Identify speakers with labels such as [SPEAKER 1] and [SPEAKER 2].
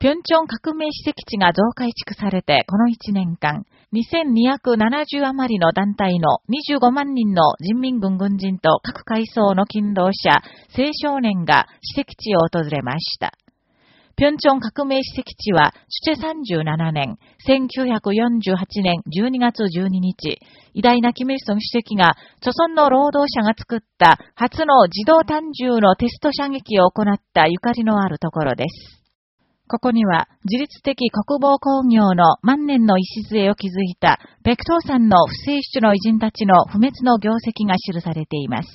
[SPEAKER 1] 平昌革命史跡地が増改築されてこの1年間、2270余りの団体の25万人の人民軍軍人と各階層の勤労者、青少年が史跡地を訪れました。平昌革命史跡地は、主チェ37年、1948年12月12日、偉大なキム・イルソン主席が、著村の労働者が作った初の自動単銃のテスト射撃を行ったゆかりのあるところです。ここには、自律的国防工業の万年の礎を築いた、ペクトーさんの不正主の偉人たちの不滅の業績が記されています。